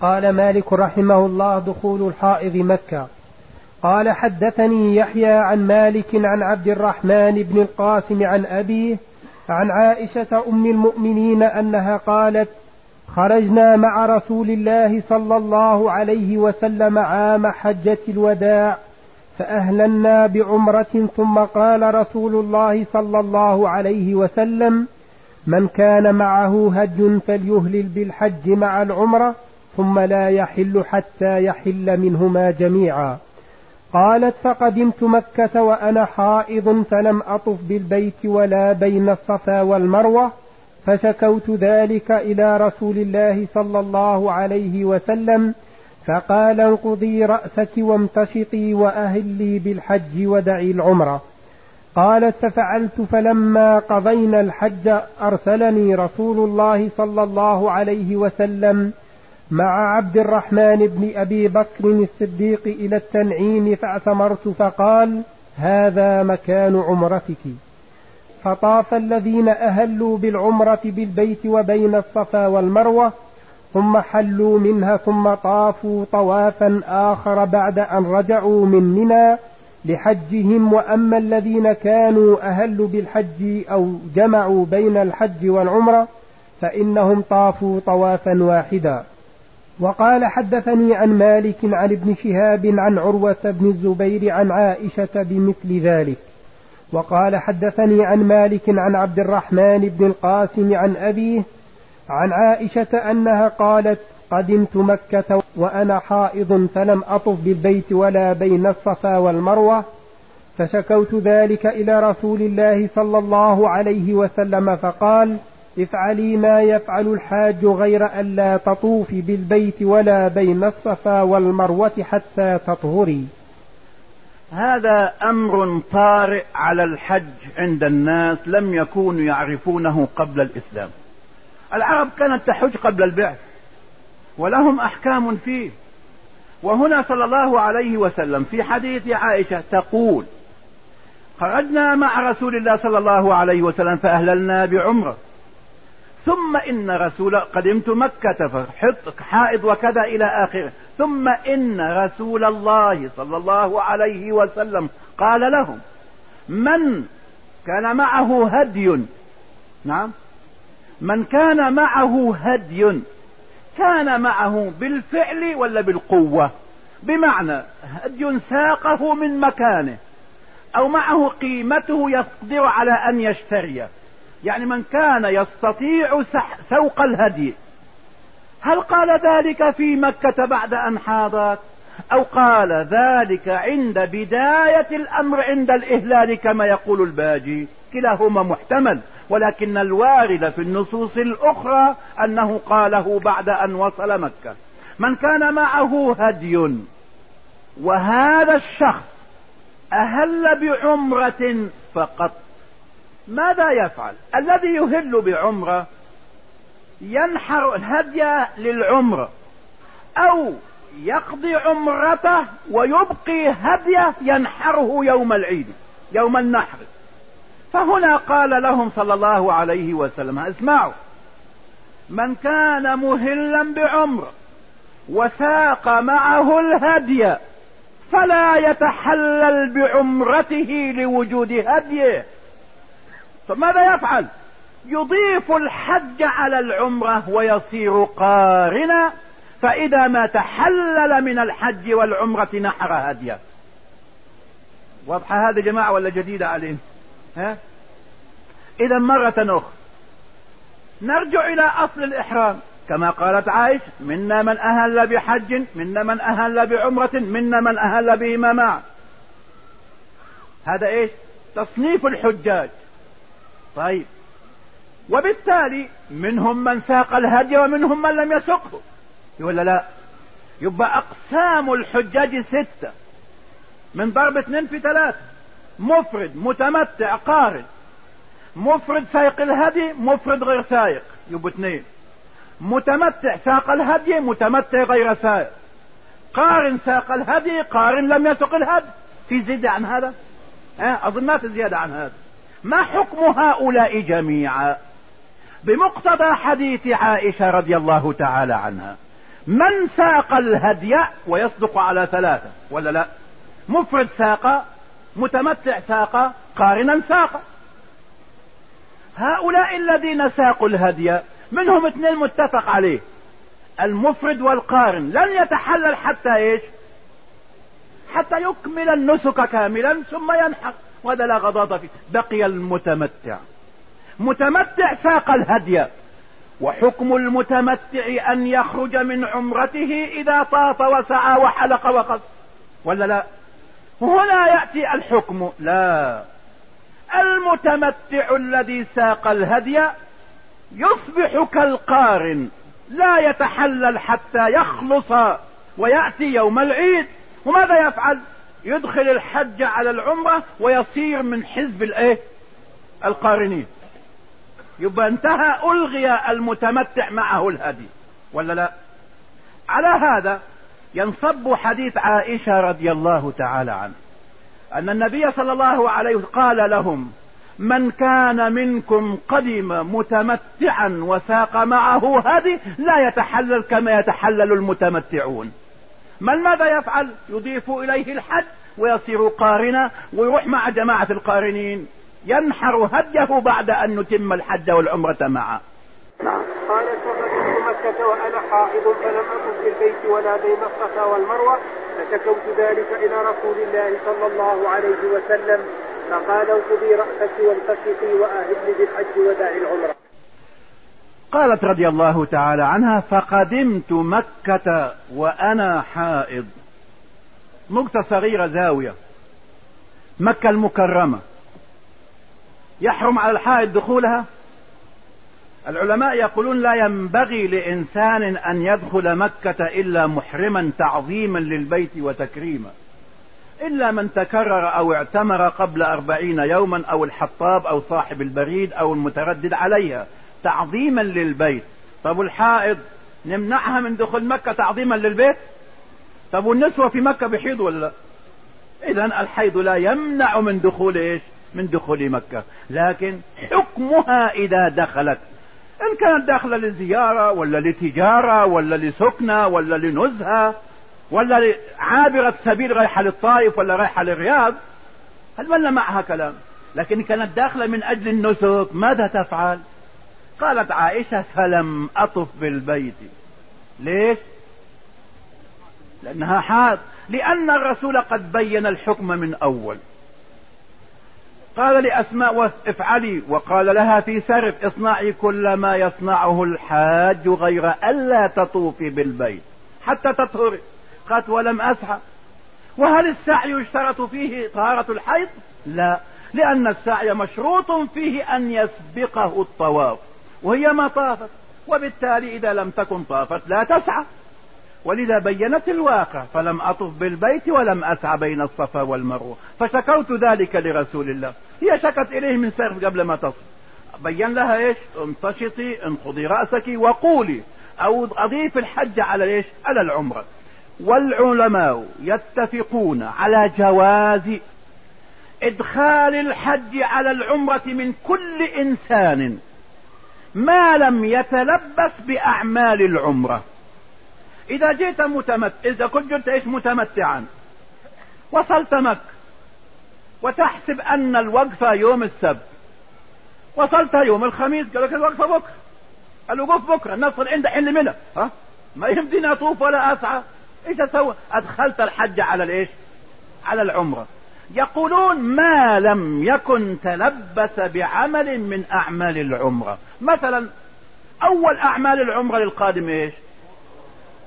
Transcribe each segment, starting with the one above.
قال مالك رحمه الله دخول الحائض مكة. قال حدثني يحيى عن مالك عن عبد الرحمن بن القاسم عن أبيه عن عائشة أم المؤمنين أنها قالت خرجنا مع رسول الله صلى الله عليه وسلم عام حجة الوداع فأهلنا بعمرة ثم قال رسول الله صلى الله عليه وسلم من كان معه هج فليهلل بالحج مع العمرة ثم لا يحل حتى يحل منهما جميعا. قالت فقدمت مكة وأنا حائض فلم أطف بالبيت ولا بين الصفا والمروة فشكوت ذلك إلى رسول الله صلى الله عليه وسلم فقال انقضي رأسك وامتشطي وأهلي بالحج ودعي العمرة. قالت ففعلت فلما قضينا الحج أرسلني رسول الله صلى الله عليه وسلم مع عبد الرحمن بن أبي بكر الصديق إلى التنعيم فاعتمرت فقال هذا مكان عمرتك. فطاف الذين أهلوا بالعمرة بالبيت وبين الصفا والمروة ثم حلوا منها ثم طافوا طوافا آخر بعد أن رجعوا من منى لحجهم وأما الذين كانوا أهلوا بالحج أو جمعوا بين الحج والعمرة فإنهم طافوا طوافا واحدا. وقال حدثني عن مالك عن ابن شهاب عن عروة بن الزبير عن عائشة بمثل ذلك. وقال حدثني عن مالك عن عبد الرحمن بن القاسم عن أبيه عن عائشة أنها قالت قدمت مكة وأنا حائض فلم أطف بالبيت ولا بين الصفا والمروة. فشكوت ذلك إلى رسول الله صلى الله عليه وسلم فقال افعلي ما يفعل الحاج غير أن لا تطوفي بالبيت ولا بين الصفا والمروة حتى تطهري. هذا أمر طارئ على الحج عند الناس لم يكونوا يعرفونه قبل الإسلام. العرب كانت تحج قبل البعث ولهم أحكام فيه. وهنا صلى الله عليه وسلم في حديث عائشة تقول خرجنا مع رسول الله صلى الله عليه وسلم فأهللنا بعمرة. ثم إن رسول قدمت مكة فحط حائض وكذا إلى آخره. ثم إن رسول الله صلى الله عليه وسلم قال لهم من كان معه هدي؟ نعم. من كان معه هدي كان معه بالفعل ولا بالقوة؟ بمعنى هدي ساقه من مكانه أو معه قيمته يقدر على أن يشتريه. يعني من كان يستطيع سوق الهدي. هل قال ذلك في مكة بعد أن حاضت؟ أو قال ذلك عند بداية الأمر عند الإهلال كما يقول الباجي؟ كلاهما محتمل ولكن الوارد في النصوص الأخرى أنه قاله بعد أن وصل مكة. من كان معه هدي وهذا الشخص أهل بعمرة فقط. ماذا يفعل؟ الذي يهل بعمرة ينحر الهدي للعمرة أو يقضي عمرته ويبقي هديه ينحره يوم العيد يوم النحر. فهنا قال لهم صلى الله عليه وسلم اسمعوا من كان مهلا بعمرة وساق معه الهدي فلا يتحلل بعمرته لوجود هديه. فماذا يفعل؟ يضيف الحج على العمرة ويصير قارنا فإذا ما تحلل من الحج والعمرة نحر هديه. واضحة هذه جماعة ولا جديدة عليهم ها؟ إذا مرة أخرى نرجع إلى أصل الإحرام. كما قالت عائشة منا من أهل بحج منا من أهل بعمرة منا من أهل بهما معا هذا إيش؟ تصنيف الحجاج. طيب. وبالتالي منهم من ساق الهدي ومنهم من لم يسقه. ولا لا يبقى أقسام الحجاج ستة. من ضرب اثنين في ثلاثة. مفرد متمتع قارن. مفرد سايق الهدي مفرد غير سايق. يبقى اثنين. متمتع ساق الهدي متمتع غير سائق قارن ساق الهدي قارن لم يسق الهدي. في زيادة عن هذا؟ آه أظن ما في زيادة عن هذا. ما حكم هؤلاء جميعا؟ بمقتضى حديث عائشة رضي الله تعالى عنها. من ساق الهدي ويصدق على ثلاثة ولا لا؟ مفرد ساق متمتع ساق قارنا ساق. هؤلاء الذين ساقوا الهدي منهم اثنين متفق عليه. المفرد والقارن لن يتحلل حتى إيش؟ حتى يكمل النسك كاملا ثم ينحق. وهذا لا غضاضة فيه. بقي المتمتع. متمتع ساق الهدي. وحكم المتمتع أن يخرج من عمرته إذا طاف وسعى وحلق وقص ولا لا؟ هنا يأتي الحكم. لا. المتمتع الذي ساق الهدي يصبح كالقارن. لا يتحلل حتى يخلص. ويأتي يوم العيد. وماذا يفعل؟ يدخل الحج على العمرة ويصير من حزب الإيه؟ القارنين. يبقى انتهى ألغي المتمتع معه الهدي. ولا لا؟ على هذا ينصب حديث عائشة رضي الله تعالى عنه أن النبي صلى الله عليه قال لهم من كان منكم قدم متمتعا وساق معه هدي لا يتحلل كما يتحلل المتمتعون. من ماذا يفعل؟ يضيف إليه الحج ويصير قارنا ويروح مع جماعة القارنين. ينحر هديه بعد أن نتم الحج والعمرة معا نعم. قالت وقدمت مكة وأنا حائض فلم أكن في البيت ولا بين الصفا والمروة. فشكوت ذلك إلى رسول الله صلى الله عليه وسلم فقال انقضي رأسك وانتشطي وأهلي بالحج ودع العمرة. قالت رضي الله تعالى عنها فقدمت مكة وأنا حائض. نقطة صغيرة زاوية. مكة المكرمة. يحرم على الحائض دخولها؟ العلماء يقولون لا ينبغي لإنسان أن يدخل مكة إلا محرما تعظيما للبيت وتكريما. إلا من تكرر أو اعتمر قبل أربعين يوما أو الحطاب أو صاحب البريد أو المتردد عليها. تعظيما للبيت. طب الحائض نمنعها من دخول مكة تعظيما للبيت؟ طب والنسوة في مكة بيحيض ولا لا؟ اذا الحيض لا يمنع من دخول إيش؟ من دخول مكة. لكن حكمها إذا دخلت. إن كانت داخلة لزيارة ولا لتجارة ولا لسكنة ولا لنزهة ولا عابرة سبيل رايحة للطائف ولا رايحة للرياض هل ولا معها كلام؟ لكن كانت داخلة من أجل النسك ماذا تفعل؟ قالت عائشة فلم أطف بالبيت. ليش؟ لأنها حاض لأن الرسول قد بين الحكم من أول. قال لأسماء افعلي وقال لها في سرف اصنعي كل ما يصنعه الحاج غير ألا تطوفي بالبيت. حتى تطهري قالت ولم أسعى. وهل السعي يشترط فيه طهارة الحيض؟ لا. لأن السعي مشروط فيه أن يسبقه الطواف. وهي ما طافت. وبالتالي إذا لم تكن طافت لا تسعى. ولذا بينت الواقع فلم أطف بالبيت ولم أسعى بين الصفا والمروة. فشكوت ذلك لرسول الله. هي شكت إليه من سرف قبل ما تصف بين لها إيش؟ انتشطي انقضي رأسك وقولي. أو أضيف الحج على إيش؟ على العمرة. والعلماء يتفقون على جواز إدخال الحج على العمرة من كل إنسان. ما لم يتلبس بأعمال العمرة. إذا جئت متمت إذا كنت جئت إيش متمتعا. وصلت مكة. وتحسب أن الوقفة يوم السبت. وصلت يوم الخميس قال لك الوقفة بكرة. الوقوف بكرة نصل عند حين منى. ها؟ ما يمديني أطوف ولا أسعى. إيش أسوي؟ أدخلت الحج على الإيش؟ على العمرة. يقولون ما لم يكن تلبس بعمل من أعمال العمرة. مثلا أول أعمال العمرة للقادم إيش؟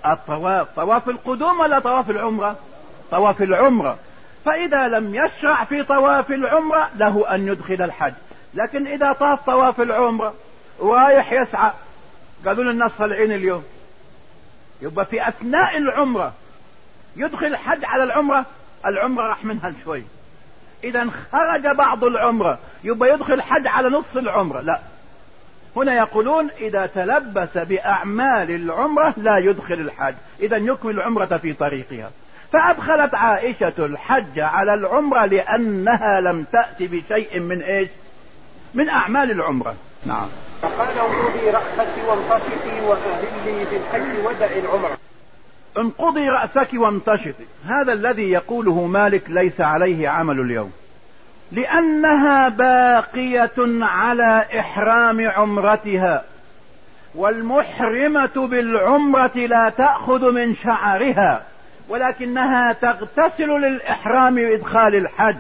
الطواف. طواف القدوم ولا طواف العمرة؟ طواف العمرة. فإذا لم يشرع في طواف العمرة له أن يدخل الحج. لكن إذا طاف طواف العمرة رايح يسعى. قالوا له النص العين اليوم يبقى في أثناء العمرة يدخل الحج على العمرة؟ العمرة راح منها شوي إذا خرج بعض العمرة يبقى يدخل الحج على نص العمرة. لا. هنا يقولون إذا تلبس بأعمال العمرة لا يدخل الحج إذا يكمل العمرة في طريقها. فادخلت عائشة الحج على العمرة لأنها لم تأتي بشيء من إيش؟ من أعمال العمرة. نعم. فقال انظري رأسك وانتصفي وأهلي بالحج ودع العمرة. انقضي رأسك وامتشطي هذا الذي يقوله مالك ليس عليه عمل اليوم. لأنها باقية على إحرام عمرتها. والمحرمة بالعمرة لا تأخذ من شعرها ولكنها تغتسل للإحرام وإدخال الحج.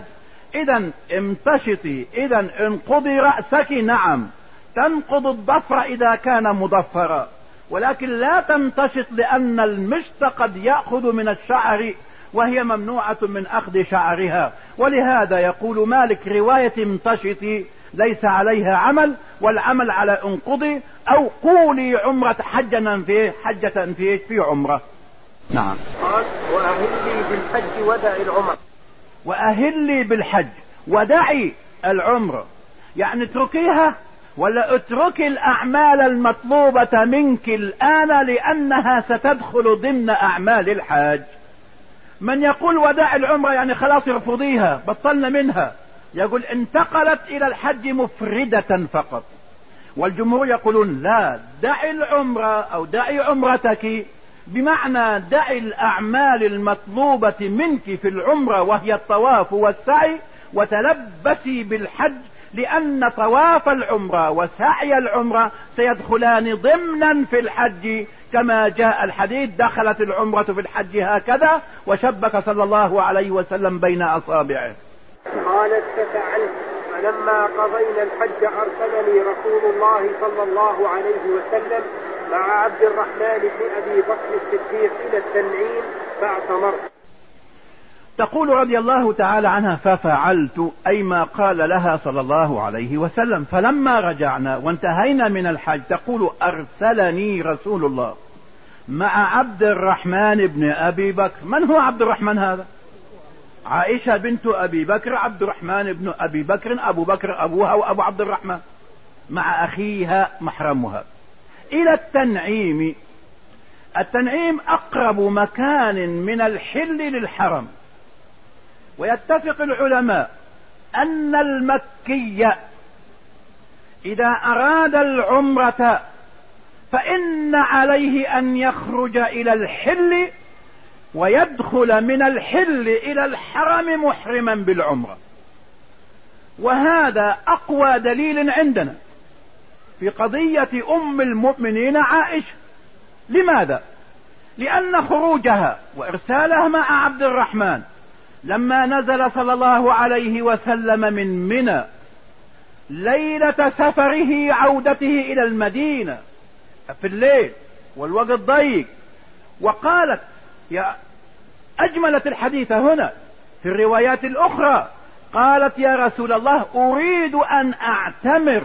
إذا امتشطي إذا انقضي رأسك نعم. تنقض الضفر إذا كان مضفرا. ولكن لا تمتشط لأن المشط قد يأخذ من الشعر وهي ممنوعة من أخذ شعرها. ولهذا يقول مالك رواية امتشطي ليس عليها عمل والعمل على انقضي أو قولي عمرة حجة في حجة في في عمرة. نعم. قال وأهلي بالحج ودع العمر. وأهلي بالحج. ودعي العمر. يعني اتركيها ولا اتركي الأعمال المطلوبة منك الآن لأنها ستدخل ضمن أعمال الحاج. من يقول وداع العمرة يعني خلاص ارفضيها بطلنا منها. يقول انتقلت إلى الحج مفردة فقط. والجمهور يقولون لا دعي العمرة أو دعي عمرتك. بمعنى دعي الأعمال المطلوبة منك في العمرة وهي الطواف والسعي وتلبسي بالحج لأن طواف العمرة وسعي العمرة سيدخلان ضمنا في الحج كما جاء الحديث دخلت العمرة في الحج هكذا وشبك صلى الله عليه وسلم بين أصابعه. قالت ففعلت فلما قضينا الحج أرسلني رسول الله صلى الله عليه وسلم مع عبد الرحمن بن أبي بكر الصديق إلى التنعيم فاعتمرت. تقول رضي الله تعالى عنها ففعلت أي ما قال لها صلى الله عليه وسلم. فلما رجعنا وانتهينا من الحج تقول أرسلني رسول الله مع عبد الرحمن بن أبي بكر. من هو عبد الرحمن هذا؟ عائشة بنت أبي بكر عبد الرحمن بن أبي بكر أبو بكر أبوها وأبو عبد الرحمن مع أخيها محرمها. إلى التنعيم. التنعيم أقرب مكان من الحل للحرم. ويتفق العلماء أن المكي إذا أراد العمرة فإن عليه أن يخرج إلى الحل ويدخل من الحل إلى الحرم محرما بالعمرة وهذا أقوى دليل عندنا في قضية أم المؤمنين عائشة لماذا؟ لأن خروجها وإرسالها مع عبد الرحمن لما نزل صلى الله عليه وسلم من منى ليلة سفره عودته إلى المدينة في الليل والوقت ضيق. وقالت يا أجملت الحديث هنا في الروايات الأخرى. قالت يا رسول الله أريد أن أعتمر.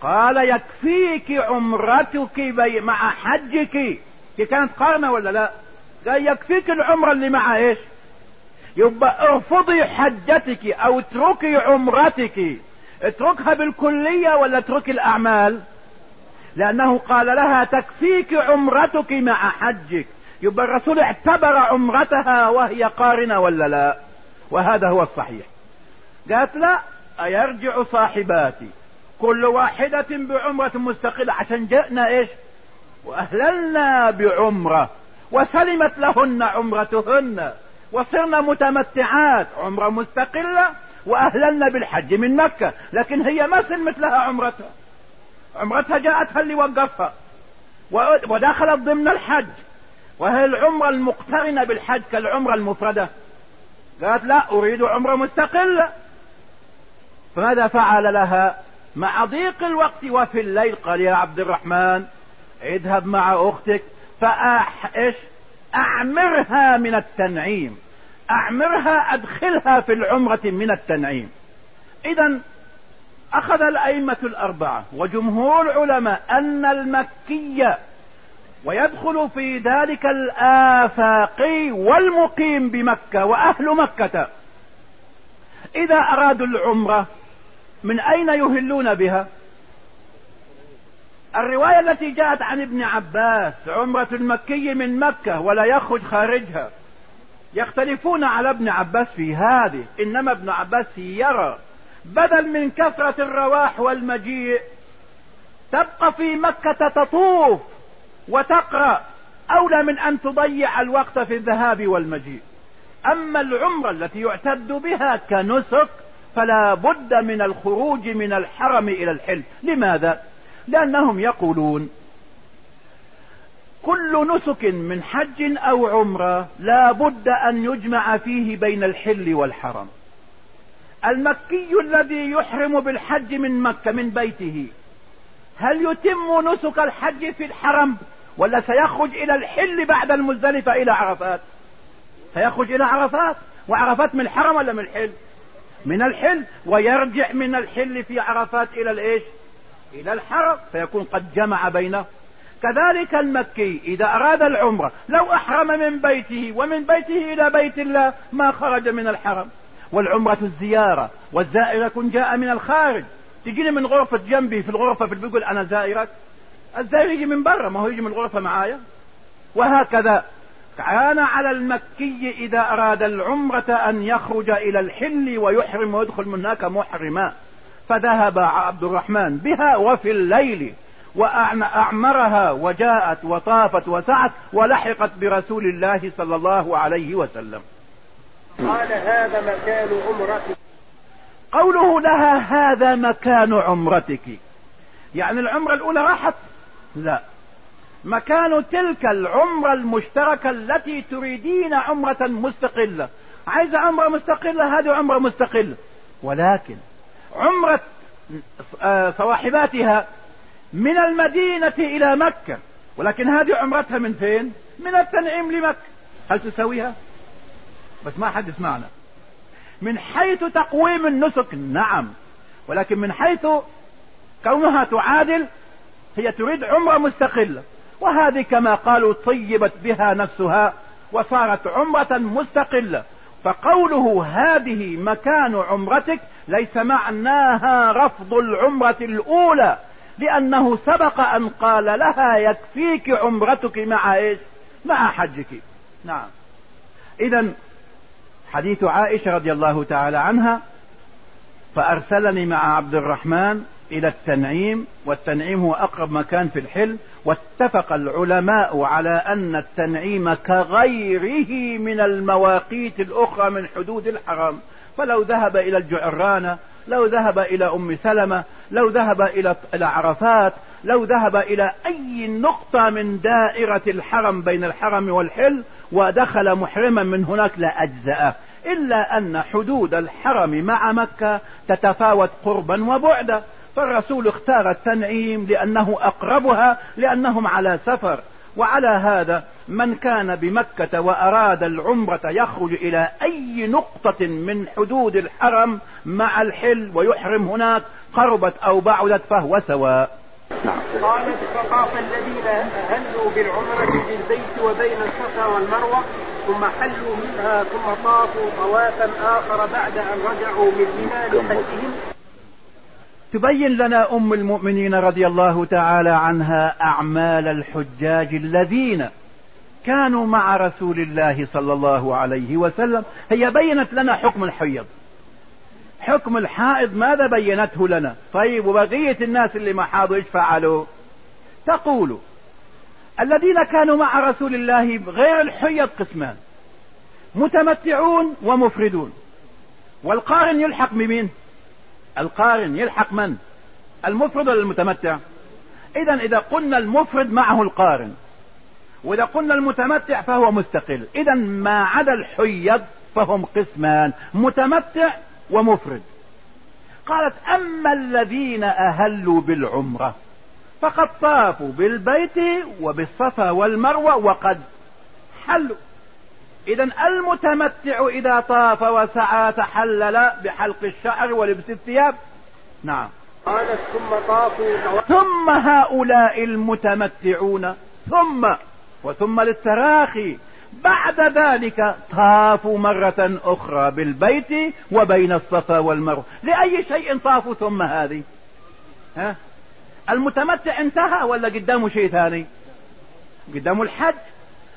قال يكفيك عمرتك مع حجك. كانت قارنة ولا لا؟ قال يكفيك العمرة اللي مع إيش؟ يبقى ارفضي حجتك أو اتركي عمرتك. اتركها بالكلية ولا اتركي الأعمال؟ لأنه قال لها تكفيك عمرتك مع حجك. يبقى الرسول اعتبر عمرتها وهي قارنة ولا لا؟ وهذا هو الصحيح. قالت لا أيرجع صاحباتي. كل واحدة بعمرة مستقلة عشان جئنا إيش؟ وأهللنا بعمرة. وسلمت لهن عمرتهن. وصرنا متمتعات. عمرة مستقلة وأهللنا بالحج من مكة. لكن هي ما سلمت لها عمرتها. عمرتها جاءتها اللي وقفها. ودخلت ضمن الحج. وهي العمرة المقترنة بالحج كالعمرة المفردة. قالت لا أريد عمرة مستقلة. فماذا فعل لها؟ مع ضيق الوقت وفي الليل قال يا عبد الرحمن اذهب مع أختك فأح إيش أعمرها من التنعيم. أعمرها أدخلها في العمرة من التنعيم. اذا أخذ الأئمة الأربعة وجمهور العلماء أن المكي ويدخل في ذلك الآفاقي والمقيم بمكة وأهل مكة. إذا أرادوا العمرة من أين يهلون بها؟ الرواية التي جاءت عن ابن عباس عمرة المكي من مكة ولا يخرج خارجها. يختلفون على ابن عباس في هذه إنما ابن عباس يرى بدل من كثرة الرواح والمجيء تبقى في مكة تطوف وتقرأ أولى من أن تضيع الوقت في الذهاب والمجيء. أما العمرة التي يعتد بها كنسك فلا بد من الخروج من الحرم إلى الحل لماذا؟ لأنهم يقولون كل نسك من حج أو عمرة لا بد أن يجمع فيه بين الحل والحرم. المكي الذي يحرم بالحج من مكة من بيته هل يتم نسك الحج في الحرم ولا سيخرج إلى الحل بعد المزدلفة إلى عرفات؟ سيخرج إلى عرفات؟ وعرفات من الحرم ولا من الحل؟ من الحل ويرجع من الحل في عرفات إلى الإيش؟ إلى الحرم فيكون قد جمع بينه كذلك المكي إذا أراد العمرة لو أحرم من بيته ومن بيته إلى بيت الله ما خرج من الحرم. والعمرة الزيارة والزائر جاء من الخارج. تجيني من غرفة جنبي في الغرفة في بيقول أنا زائرك الزائر يجي من برا ما هو يجي من الغرفة معايا. وهكذا كان على المكي إذا أراد العمرة أن يخرج إلى الحل ويحرم ويدخل من هناك محرما. فذهب عبد الرحمن بها وفي الليل وأعمرها وجاءت وطافت وسعت ولحقت برسول الله صلى الله عليه وسلم. قال هذا مكان عمرتك. قوله لها هذا مكان عمرتك. يعني العمرة الأولى راحت؟ لا. مكان تلك العمرة المشتركة التي تريدين عمرة مستقلة. عايزة عمرة مستقلة؟ هذه عمرة مستقلة. ولكن عمرة آه، صواحباتها من المدينة إلى مكة. ولكن هذه عمرتها من فين؟ من التنعيم لمكة. هل تسويها بس ما حد يسمعنا. من حيث تقويم النسك نعم. ولكن من حيث كونها تعادل هي تريد عمرة مستقلة. وهذه كما قالوا طيبت بها نفسها وصارت عمرة مستقلة. فقوله هذه مكان عمرتك ليس معناها رفض العمرة الأولى لأنه سبق أن قال لها يكفيك عمرتك مع إيش؟ مع حجك. نعم. اذا حديث عائشة رضي الله تعالى عنها فأرسلني مع عبد الرحمن إلى التنعيم والتنعيم هو أقرب مكان في الحل واتفق العلماء على أن التنعيم كغيره من المواقيت الأخرى من حدود الحرم. فلو ذهب إلى الجعرانة لو ذهب إلى أم سلمة لو ذهب إلى عرفات لو ذهب إلى أي نقطة من دائرة الحرم بين الحرم والحل ودخل محرما من هناك لاجزأه إلا أن حدود الحرم مع مكة تتفاوت قربا وبعدا. فالرسول اختار التنعيم لأنه أقربها لأنهم على سفر. وعلى هذا من كان بمكة وأراد العمرة يخرج إلى أي نقطة من حدود الحرم مع الحل ويحرم هناك قربت أو بعدت فهو سواء. نعم. قالت فطاف الذين اهلوا بالعمرة بالبيت وبين الصفا والمروة ثم حلوا منها ثم طافوا طوافا آخر بعد أن رجعوا من منى لحجهم تبين لنا أم المؤمنين رضي الله تعالى عنها أعمال الحجاج الذين كانوا مع رسول الله صلى الله عليه وسلم. هي بينت لنا حكم الحيض. حكم الحائض ماذا بينته لنا؟ طيب وبقية الناس اللي ما حاضوا إيش فعلوا؟ تقول الذين كانوا مع رسول الله غير الحيض قسمان متمتعون ومفردون. والقارن يلحق بمين؟ القارن يلحق من؟ المفرد ولا المتمتع؟ اذا إذا قلنا المفرد معه القارن. وإذا قلنا المتمتع فهو مستقل. اذا ما عدا الحيض فهم قسمان متمتع ومفرد. قالت أما الذين أهلوا بالعمرة فقد طافوا بالبيت وبالصفا والمروة وقد حلوا. اذا المتمتع إذا طاف وسعى تحلل بحلق الشعر ولبس الثياب. نعم. قالت ثم طافوا ثم هؤلاء المتمتعون ثم وثم للتراخي. بعد ذلك طافوا مرة أخرى بالبيت وبين الصفا والمروة. لأي شيء طافوا ثم هذه؟ ها؟ المتمتع انتهى ولا قدامه شيء ثاني؟ قدامه الحج.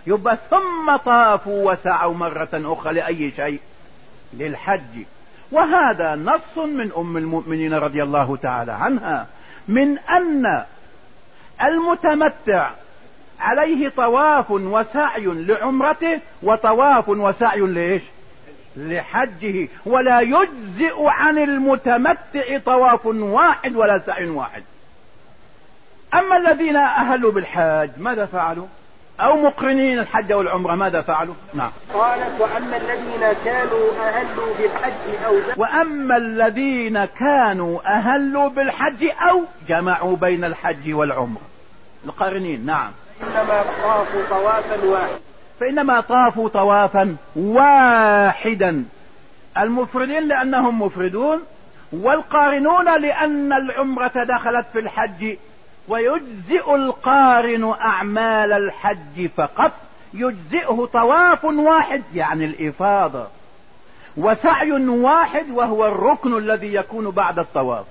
يبقى ثم طافوا وسعوا مرة أخرى لأي شيء؟ للحج. وهذا نص من أم المؤمنين رضي الله تعالى عنها. من أن المتمتع عليه طواف وسعي لعمرته وطواف وسعي ليش لحجه. ولا يجزئ عن المتمتع طواف واحد ولا سعي واحد. أما الذين أهلوا بالحاج ماذا فعلوا؟ أو مقرنين الحج والعمرة ماذا فعلوا؟ نعم. قالت وأما الذين كانوا أهلوا بالحج أو وأما الذين كانوا أهلوا بالحج أو جمعوا بين الحج والعمرة. القارنين نعم. انما طافوا طوافا واحدا. فإنما طافوا طوافا واحدا. المفردين لأنهم مفردون والقارنون لأن العمرة دخلت في الحج ويجزئ القارن أعمال الحج فقط يجزئه طواف واحد يعني الإفاضة وسعي واحد وهو الركن الذي يكون بعد الطواف.